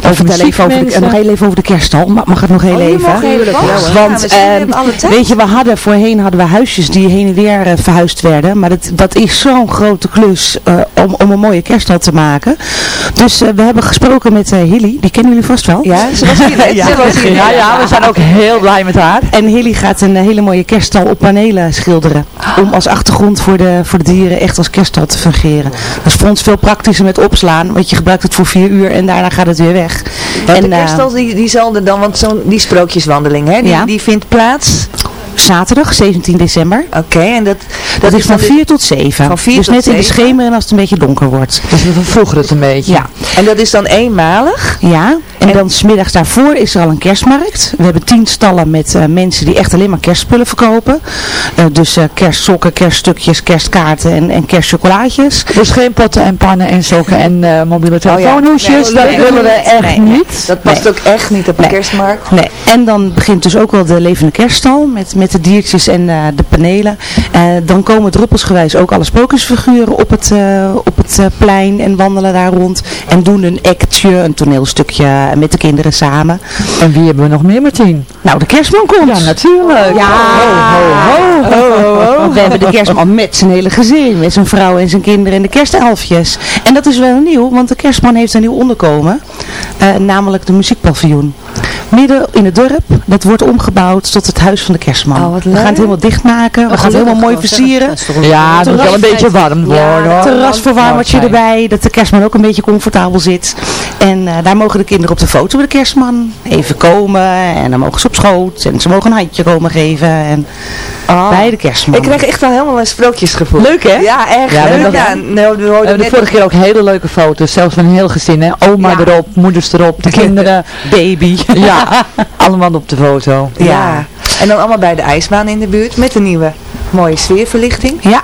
Dan vertel even over de, nog heel even over de kerststal. Mag, mag het nog heel Oh, even? mag even. Ja, Want we ehm, weet je, we hadden voorheen hadden we huisjes die heen en weer verhuisd werden. Maar dat, dat is zo'n grote klus om, om een mooie kerststal te maken. Dus eh, we hebben gesproken met eh, Hilly. Die kennen jullie vast wel. Ja, ze was hier. [LAUGHS] Ja. Ze was hier Ja, ja, we zijn ook heel blij met haar. En Hilly gaat een eh, hele mooie kerststal op panelen schilderen. Om als achtergrond voor de, voor de dieren echt als kerststal te fungeren. Dat is voor ons veel praktischer met opslaan. Want je gebruikt het voor vier uur en daarna gaat het weer weg. Want de En, eh, kerststal die, die zal er dan, want zo'n die sprookjeswandeling, hè, die, Ja. die vindt plaats. Zaterdag 17 december. Oké, en dat, Dat, is van dan 4 tot 7. Van 4 dus tot net in de 7. schemer en als het een beetje donker wordt. Dus we vervroegen het een beetje. Ja. En dat is dan eenmalig? Ja, en, dan smiddags daarvoor is er al een kerstmarkt. We hebben tien stallen met eh, mensen die echt alleen maar kerstspullen verkopen. Eh, dus eh, kerstsokken, kerststukjes, kerstkaarten en, en kerstchocolaatjes. Dus geen potten en pannen en sokken en eh, mobiele Oh ja. telefoonhoesjes. Nee, dat nee, willen we echt nee, nee. niet. Dat past Nee. ook echt niet op de Nee. kerstmarkt. Nee. En dan begint dus ook wel de levende kerststal met, met de diertjes en eh, de panelen. Eh, dan komen druppelsgewijs ook alle sprookjesfiguren op het, eh, op het plein en wandelen daar rond. En doen een actje, een toneelstukje met de kinderen samen. En wie hebben we nog meer, Martien? Nou, de kerstman komt. Ja, natuurlijk. Ja, ho, ho, ho. [LAUGHS] We hebben de kerstman met zijn hele gezin, met zijn vrouw en zijn kinderen en de kerstelfjes. En dat is wel nieuw, want de kerstman heeft een nieuw onderkomen, namelijk de muziekpaviljoen. Midden in het dorp, dat wordt omgebouwd tot het huis van de kerstman. Oh, wat we gaan het helemaal dichtmaken, we gaan het helemaal mooi versieren. Ja, het moet wel een beetje warm worden. Terrasverwarmertje Warm zijn. erbij, dat de kerstman ook een beetje comfortabel zit. En eh, daar mogen de kinderen op de foto met de kerstman even komen. En dan mogen ze op schoot. En ze mogen een handje komen geven. En bij de kerstman. Ik krijg echt wel helemaal een sprookjesgevoel. Leuk, hè? Ja, echt. Ja, we leuk. hebben Ja, nou, we We hebben de vorige keer ook hele leuke foto's, zelfs van een heel gezin. Hè? Oma Ja. erop, moeders erop, de kinderen. [LAUGHS] Baby. ja, allemaal op de foto. Ja. En dan allemaal bij de ijsbaan in de buurt met een nieuwe mooie sfeerverlichting. Ja.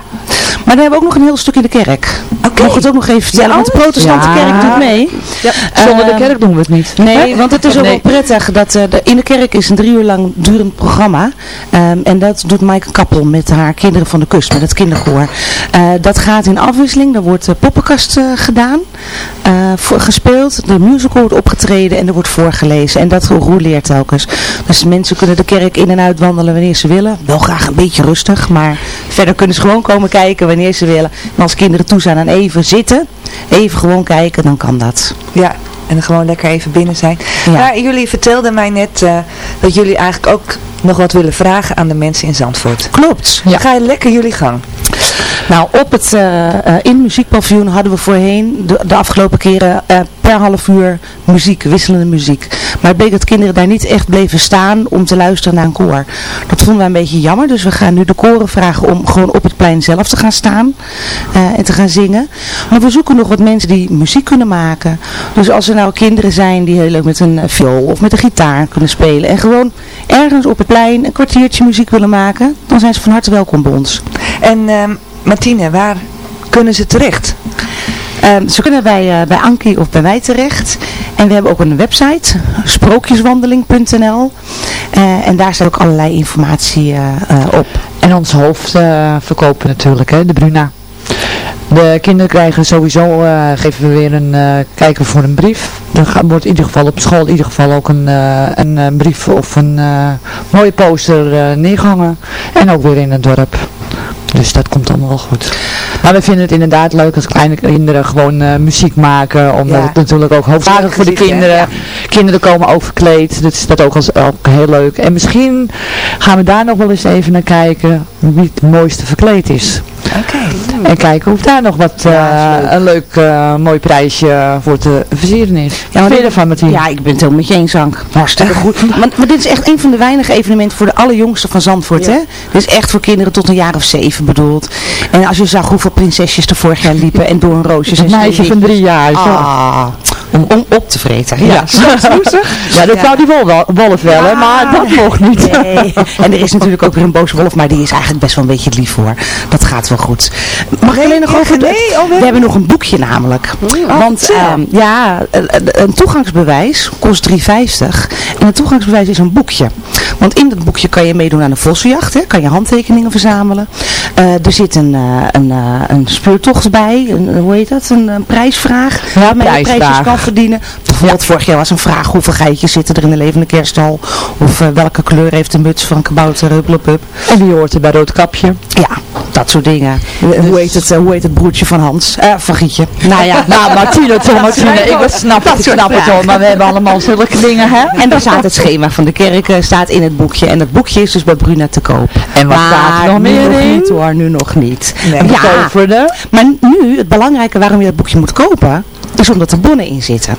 Maar dan hebben we ook nog een heel stuk in de kerk. Oké. Mag ik het ook nog even vertellen, Ja, want de protestante ja. kerk doet mee. Ja, zonder de Ehm, kerk doen we het niet. Nee, want het is ook Nee. wel prettig dat eh, de, in de kerk is een drie uur lang durend programma. Ehm, en dat doet Maaike Kappel met haar Kinderen van de Kust, met het kinderkoor. Eh, dat gaat in afwisseling. Er wordt de poppenkast eh, gedaan, eh, voor, gespeeld. De musical wordt opgetreden en er wordt voorgelezen. En dat roleert telkens. Dus mensen kunnen de kerk in en uit wandelen wanneer ze willen. Wel graag een beetje rustig, maar verder kunnen ze gewoon komen kijken wanneer ze willen. En als kinderen toe zijn aan even zitten, even gewoon kijken, dan kan dat. Ja, en gewoon lekker even binnen zijn. Ja. Maar jullie vertelden mij net eh, dat jullie eigenlijk ook nog wat willen vragen aan de mensen in Zandvoort. Klopt. Ja. Ga je lekker jullie gang. Nou, op het, eh, eh, in het muziekpaviljoen hadden we voorheen de, afgelopen keren eh, per half uur muziek, wisselende muziek. Maar het bleek dat kinderen daar niet echt bleven staan om te luisteren naar een koor. Dat vonden wij een beetje jammer, dus we gaan nu de koren vragen om gewoon op het plein zelf te gaan staan en te gaan zingen. Maar we zoeken nog wat mensen die muziek kunnen maken. Dus als er nou kinderen zijn die heel leuk met een viool of met een gitaar kunnen spelen en gewoon ergens op het plein een kwartiertje muziek willen maken, dan zijn ze van harte welkom bij ons. En ehm, Martine, waar kunnen ze terecht? Ehm, ze kunnen bij, eh, bij Ankie of bij mij terecht. En we hebben ook een website, sprookjeswandeling.nl. Eh, en daar staat ook allerlei informatie eh, eh, op. En ons hoofd eh, verkopen natuurlijk, hè, de Bruna. De kinderen krijgen sowieso, eh, geven we weer een, eh, kijken voor een brief. Er wordt in ieder geval op school in ieder geval ook een, eh, een, brief of een eh, mooie poster eh, neergehangen. En ook weer in het dorp. Dus dat komt allemaal wel goed. Maar we vinden het inderdaad leuk als kleine kinderen gewoon eh, muziek maken. Omdat Ja. het natuurlijk ook hoofdzakelijk voor de kinderen. Ja. Kinderen komen ook verkleed. Dus dat ook, als, ook heel leuk. En misschien gaan we daar nog wel eens even naar kijken wie het mooiste verkleed is. Oké. En kijken of daar nog wat eh, een leuk eh, mooi prijsje voor te versieren is. Ja, Wat ervan Martien? Ja, ik ben het helemaal met je eens, Ank. Hartstikke goed. Maar, maar dit is echt een van de weinige evenementen voor de allerjongsten van Zandvoort, hè? Dit is echt voor kinderen tot een jaar of zeven bedoeld. En als je zag hoeveel prinsesjes er vorig jaar liepen en door een roosjes en Een meisje van drie jaar. zo. Ah, om, om op te vreten. Ja, Ja. [LAUGHS] Ja, dat wou die wol, wolf wel, hè, maar dat mocht niet. Nee. [LAUGHS] En er is natuurlijk ook weer een boze wolf, maar die is eigenlijk best wel een beetje lief hoor. Dat gaat wel goed. Mag ik alleen nog over... nee, oh, we hebben nog een boekje namelijk. Want vertel. ehm, ja, een- een toegangsbewijs kost 3,50. En een toegangsbewijs is een boekje. Want in dat boekje kan je meedoen aan een vossenjacht. Hè? Kan je handtekeningen verzamelen. Eh, er zit een, eh, een, eh, een speurtocht bij. Een, hoe heet dat? Een, eh, prijsvraag. Ja, waarmee je prijsvraag. prijsjes kan verdienen. Bijvoorbeeld vorig jaar was een vraag. Hoeveel geitjes zitten er in de levende kerststal? Of eh, welke kleur heeft de muts van kabouter Hupplepup? En wie hoort er bij Roodkapje? Ja, dat soort dingen. Hoe, heet het, eh, hoe heet het broertje van Hans? Eh, van Gietje. Nou ja. [LAUGHS] Nou, Martine, toch, Martine. Ik snap het, ik snap het vragen. al, maar we hebben allemaal zulke dingen, hè? En daar staat het schema van de kerk eh, staat in het boekje. En dat boekje is dus bij Bruna te koop. En wat maar staat er nog nu meer nog in? niet hoor, nu nog niet. Nee. Ja, maar nu, het belangrijke waarom je dat boekje moet kopen, is omdat er bonnen in zitten.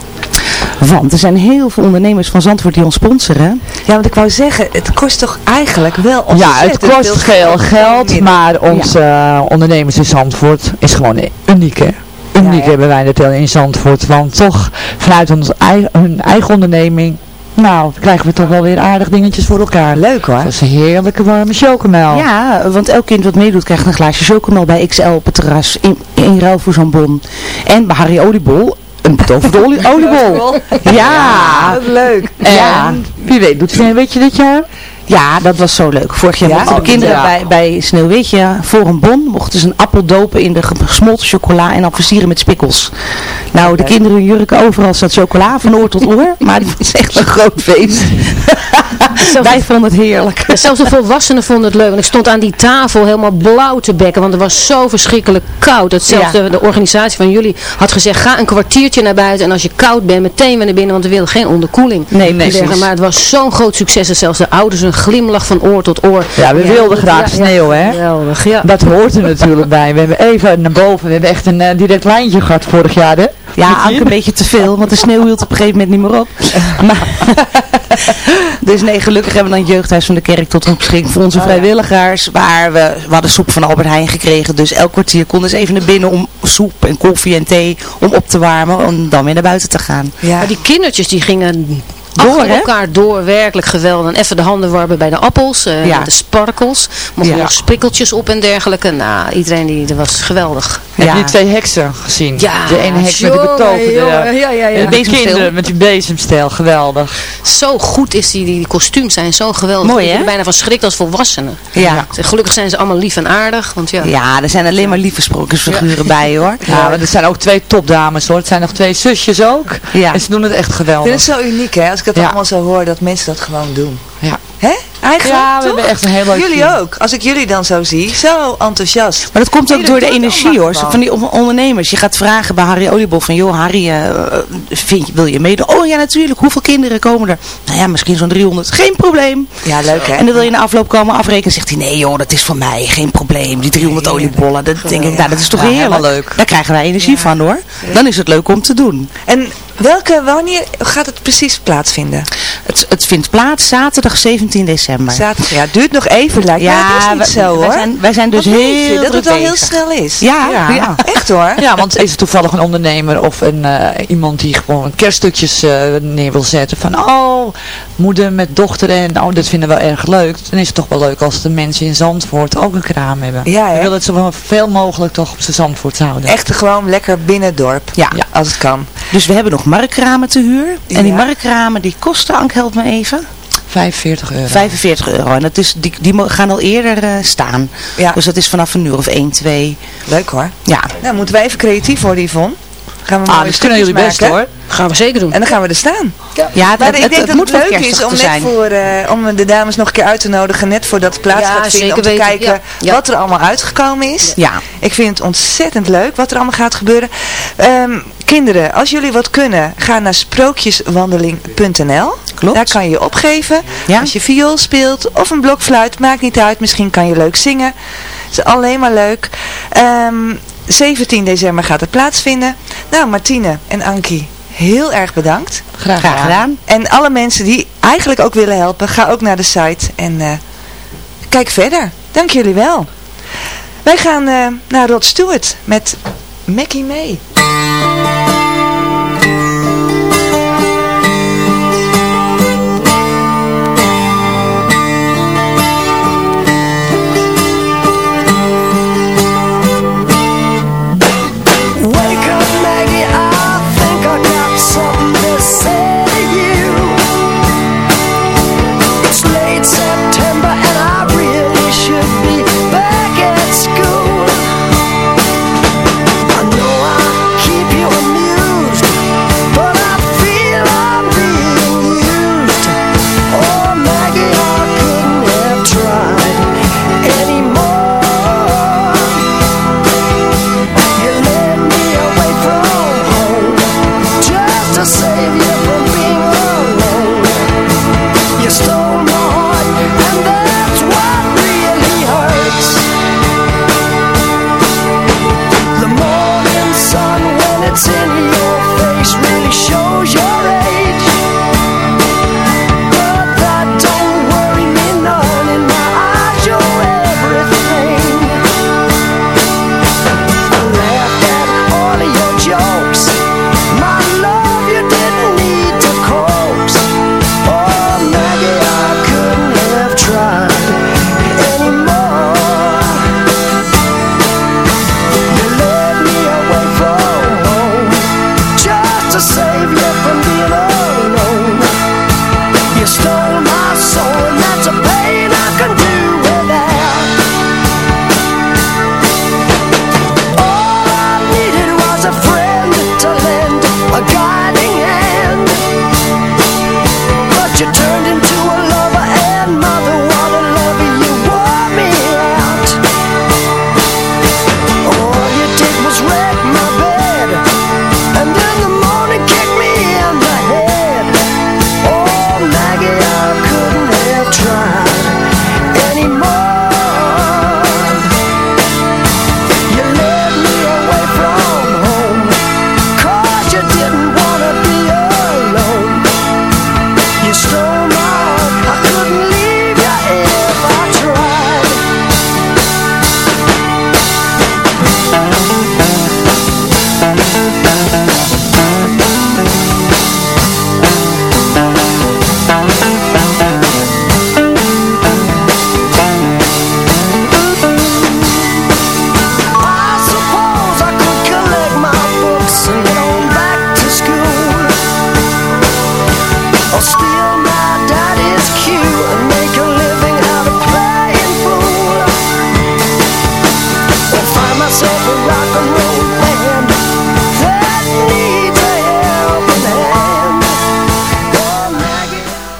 Want er zijn heel veel ondernemers van Zandvoort die ons sponsoren. Ja, want ik wou zeggen, het kost toch eigenlijk wel Ja, het kost veel geld, maar onze ondernemers in Zandvoort is gewoon uniek, hè? Uniek Ja, ja. hebben wij dat in Zandvoort, want toch vanuit ons eigen, hun eigen onderneming, nou, krijgen we toch wel weer aardig dingetjes voor elkaar. Leuk hoor. Dat is een heerlijke warme chocomel. Ja, want elk kind wat meedoet krijgt een glaasje chocomel bij XL op het terras in, in ruil voor zo'n bon. En bij Harry Oliebol een betoverde olie, [LAUGHS] oliebol. Ja. leuk. Ja. En wie weet, doet ze een beetje dit jaar? Ja, dat was zo leuk. Vorig jaar Ja? mochten de Oh, kinderen ja. bij, bij Sneeuwwitje voor een bon mochten ze een appel dopen in de ge- gesmolten chocola en dan versieren met spikkels. Nou, de kinderen hun jurken overal zat chocola van oor tot oor, maar het was echt een groot feest. [LAUGHS] Wij vonden het heerlijk. Zelfs de volwassenen vonden het leuk. En ik stond aan die tafel helemaal blauw te bekken. Want het was zo verschrikkelijk koud. Dat zelfs Ja. de, de organisatie van jullie had gezegd. Ga een kwartiertje naar buiten. En als je koud bent, meteen weer naar binnen. Want we wilden geen onderkoeling. Nee, precies. Maar het was zo'n groot succes. Dat zelfs de ouders een glimlach van oor tot oor. Ja, we wilden graag ja, sneeuw, hè? Geweldig, ja. Dat hoort er natuurlijk bij. We hebben even naar boven, we hebben echt een eh, direct lijntje gehad vorig jaar, hè? Ja, Anke een beetje te veel, want de sneeuw hield op een gegeven moment niet meer op. [LAUGHS] Maar, [LAUGHS] dus nee, gelukkig hebben we dan het jeugdhuis van de kerk tot ons beschikking voor onze vrijwilligers. Waar we, we hadden soep van Albert Heijn gekregen, dus elk kwartier konden ze even naar binnen om soep en koffie en thee om op te warmen, om dan weer naar buiten te gaan. Ja. Maar die kindertjes die gingen door, Achter hè? elkaar door, werkelijk geweldig. En even de handen warmen bij de appels, eh, Ja. de sparkels. Mochten Ja. nog sprikkeltjes op en dergelijke. Nou, iedereen die, dat was geweldig. Heb je die twee heksen gezien? Ja, de ene heks met de betoverde. jongen, ja, ja, ja. En de kinderen met die bezemstijl. Geweldig. Zo goed is die, die, die kostuums zijn zo geweldig. Mooi, Ik ben hè? bijna van schrikt als volwassenen. Ja. Gelukkig zijn ze allemaal lief en aardig. Want ja, Ja, er zijn alleen maar lieve sprookjesfiguren bij hoor. Ja, maar er zijn ook twee topdames hoor. Het zijn nog twee zusjes ook. Ja. En ze doen het echt geweldig. vind het zo uniek hè, als ik dat allemaal zo hoor, dat mensen dat gewoon doen. Ja. Hè? Eigenlijk, Ja, we toch? hebben echt een heel leuk Jullie team. ook. Als ik jullie dan zo zie, zo enthousiast. Maar dat komt ook door de energie hoor. Van die on- ondernemers. Je gaat vragen bij Harry Oliebol van joh Harry, eh, vind je, wil je meedoen? Oh ja natuurlijk. Hoeveel kinderen komen er? Nou ja, misschien zo'n 300. Geen probleem. Ja, leuk hè? En dan wil je na afloop komen afrekenen. Zegt hij nee joh, dat is voor mij. Geen probleem. Die 300 oliebollen. Dat denk ik, nou dat is toch Ja, heerlijk. leuk. Daar krijgen wij energie van hoor. Dan is het leuk om te doen. En welke, wanneer gaat het precies plaatsvinden? Het, het vindt plaats zaterdag 17 december. Zaterdag, ja, het duurt nog even, lijkt mij. Dat is niet wij- zo wij hoor. zijn, wij zijn dus Wat heel je, dat het al heel snel is. Ja, Ja. Echt hoor. Ja, want is er toevallig een ondernemer of een, eh, iemand die gewoon kerststukjes eh, neer wil zetten van oh, moeder met dochter en oh, dat vinden we wel erg leuk. Dan is het toch wel leuk als de mensen in Zandvoort ook een kraam hebben. Ja, hè? We willen het zo veel mogelijk toch op zijn Zandvoort houden. Echt gewoon lekker binnen het dorp. Ja. Als het kan. Dus we hebben nog markramen te huur. En die Ja. markramen die kosten, Ank help me even, 45 euro. 45 euro. En dat is, die, die mo- gaan al eerder eh, staan. Ja. Dus dat is vanaf een uur of 1, 2. Leuk hoor. Ja. Nou, moeten wij even creatief worden, Yvonne. Gaan we Ah, dat kunnen jullie best maken. hoor. gaan we zeker doen. En dan gaan we er staan. Ja, het, Maar het, ik denk het dat het leuk is om net voor, eh, om de dames nog een keer uit te nodigen, net voordat het plaats Ja, gaat vinden, om te weten, kijken ja. Wat er allemaal uitgekomen is. Ja. Ik vind het ontzettend leuk wat er allemaal gaat gebeuren. Ehm, kinderen, als jullie wat kunnen, ga naar sprookjeswandeling.nl. Klopt. Daar kan je je opgeven. Ja. Als je viool speelt of een blokfluit, maakt niet uit. Misschien kan je leuk zingen. Het is alleen maar leuk. Ehm, 17 december gaat het plaatsvinden. Nou, Martine en Ankie, heel erg bedankt. Graag, Graag gedaan. En alle mensen die eigenlijk ook willen helpen, ga ook naar de site en eh, kijk verder. Dank jullie wel. Wij gaan eh, naar Rod Stewart met Mackie May.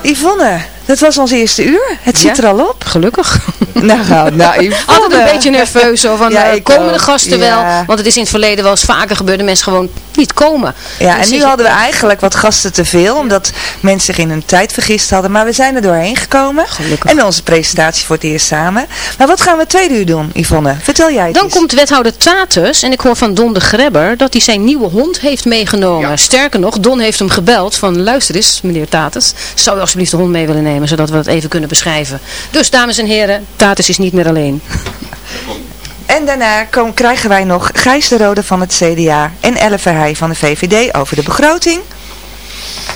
Yvonne, dat was ons eerste uur. Het zit Ja. er al op. Gelukkig. [LAUGHS] Nou, nou, nou. Altijd een beetje nerveus zo van, Ja, ik komen de gasten Ja. wel? Want het is in het verleden wel eens vaker gebeurd mensen gewoon niet komen. Ja, en zit nu je- hadden we eigenlijk wat gasten te veel, omdat mensen zich in hun tijd vergist hadden. Maar we zijn er doorheen gekomen. En onze presentatie voor het eerst samen. Maar wat gaan we het tweede uur doen, Yvonne? Vertel jij het Dan eens. komt wethouder Tatus en ik hoor van Don de Grebber dat hij zijn nieuwe hond heeft meegenomen. Sterker nog, Don heeft hem gebeld van luister eens meneer Tatus, zou u alsjeblieft de hond mee willen nemen zodat we dat even kunnen beschrijven. Dus dames en heren, Tatus is niet meer alleen. [LAUGHS] En daarna kom, krijgen wij nog Gijs de Rode van het CDA en Elle Verheij van de VVD over de begroting.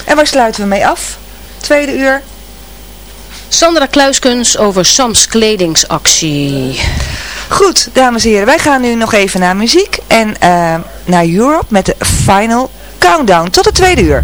En waar sluiten we mee af? Tweede uur. Sandra Kluiskens over Sams kledingsactie. Goed, dames en heren, wij gaan nu nog even naar muziek en eh, naar Europe met de Final Countdown tot het tweede uur.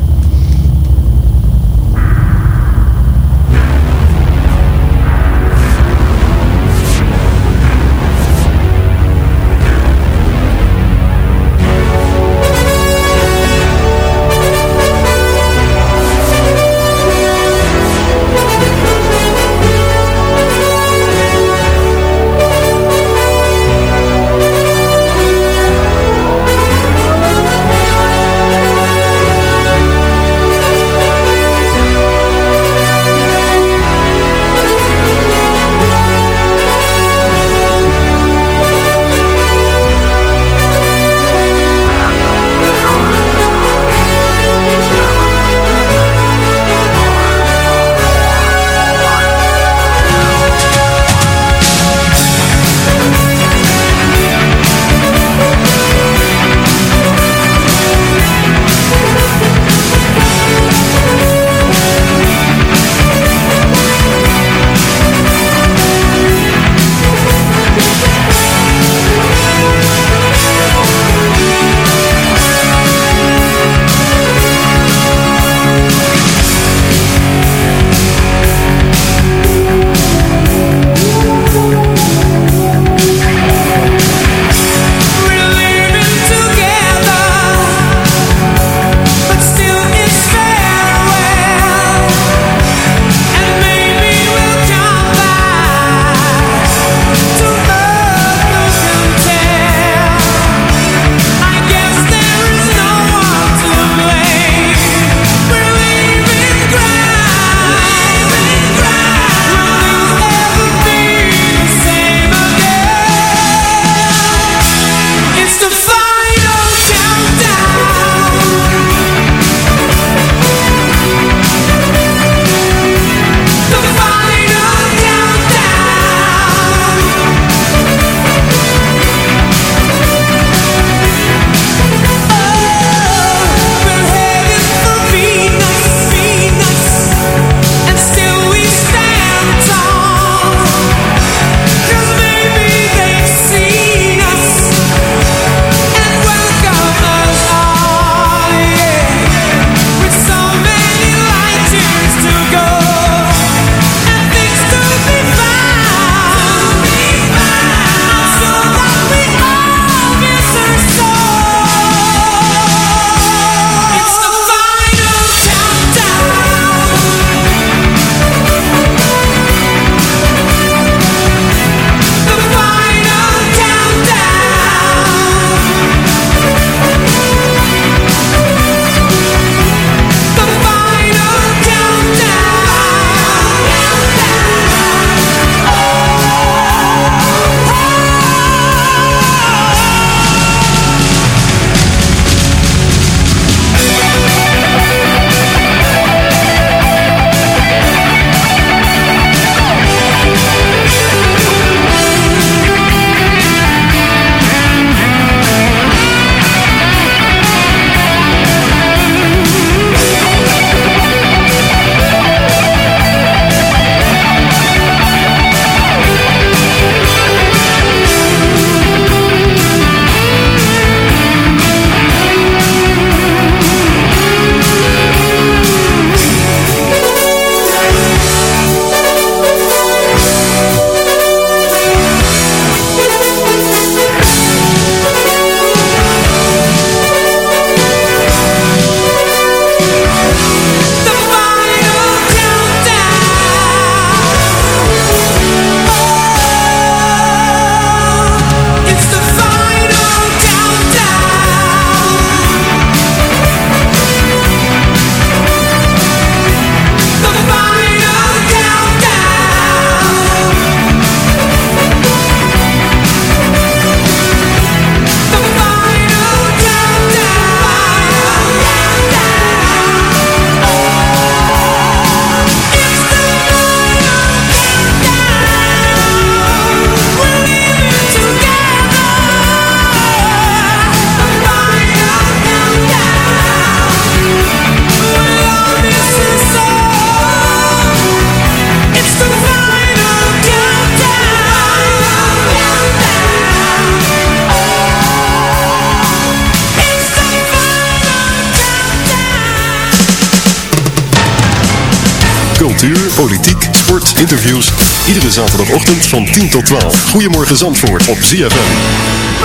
Politiek, sport, interviews. Iedere zaterdagochtend van 10 tot 12. Goedemorgen Zandvoort op ZFM.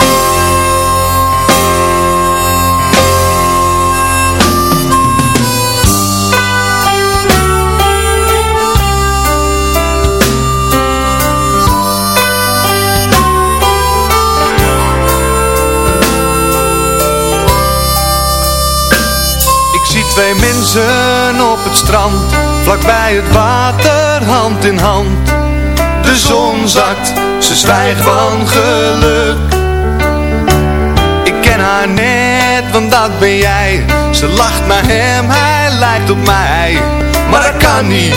Twee mensen op het strand, vlakbij het water, hand in hand. De zon zakt, ze zwijgt van geluk. Ik ken haar net, want dat ben jij. Ze lacht naar hem, hij lijkt op mij. Maar dat kan niet,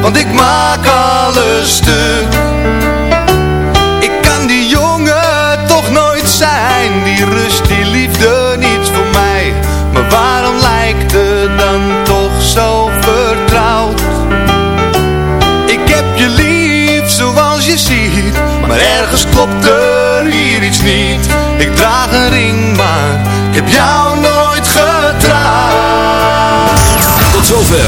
want ik maak alles stuk.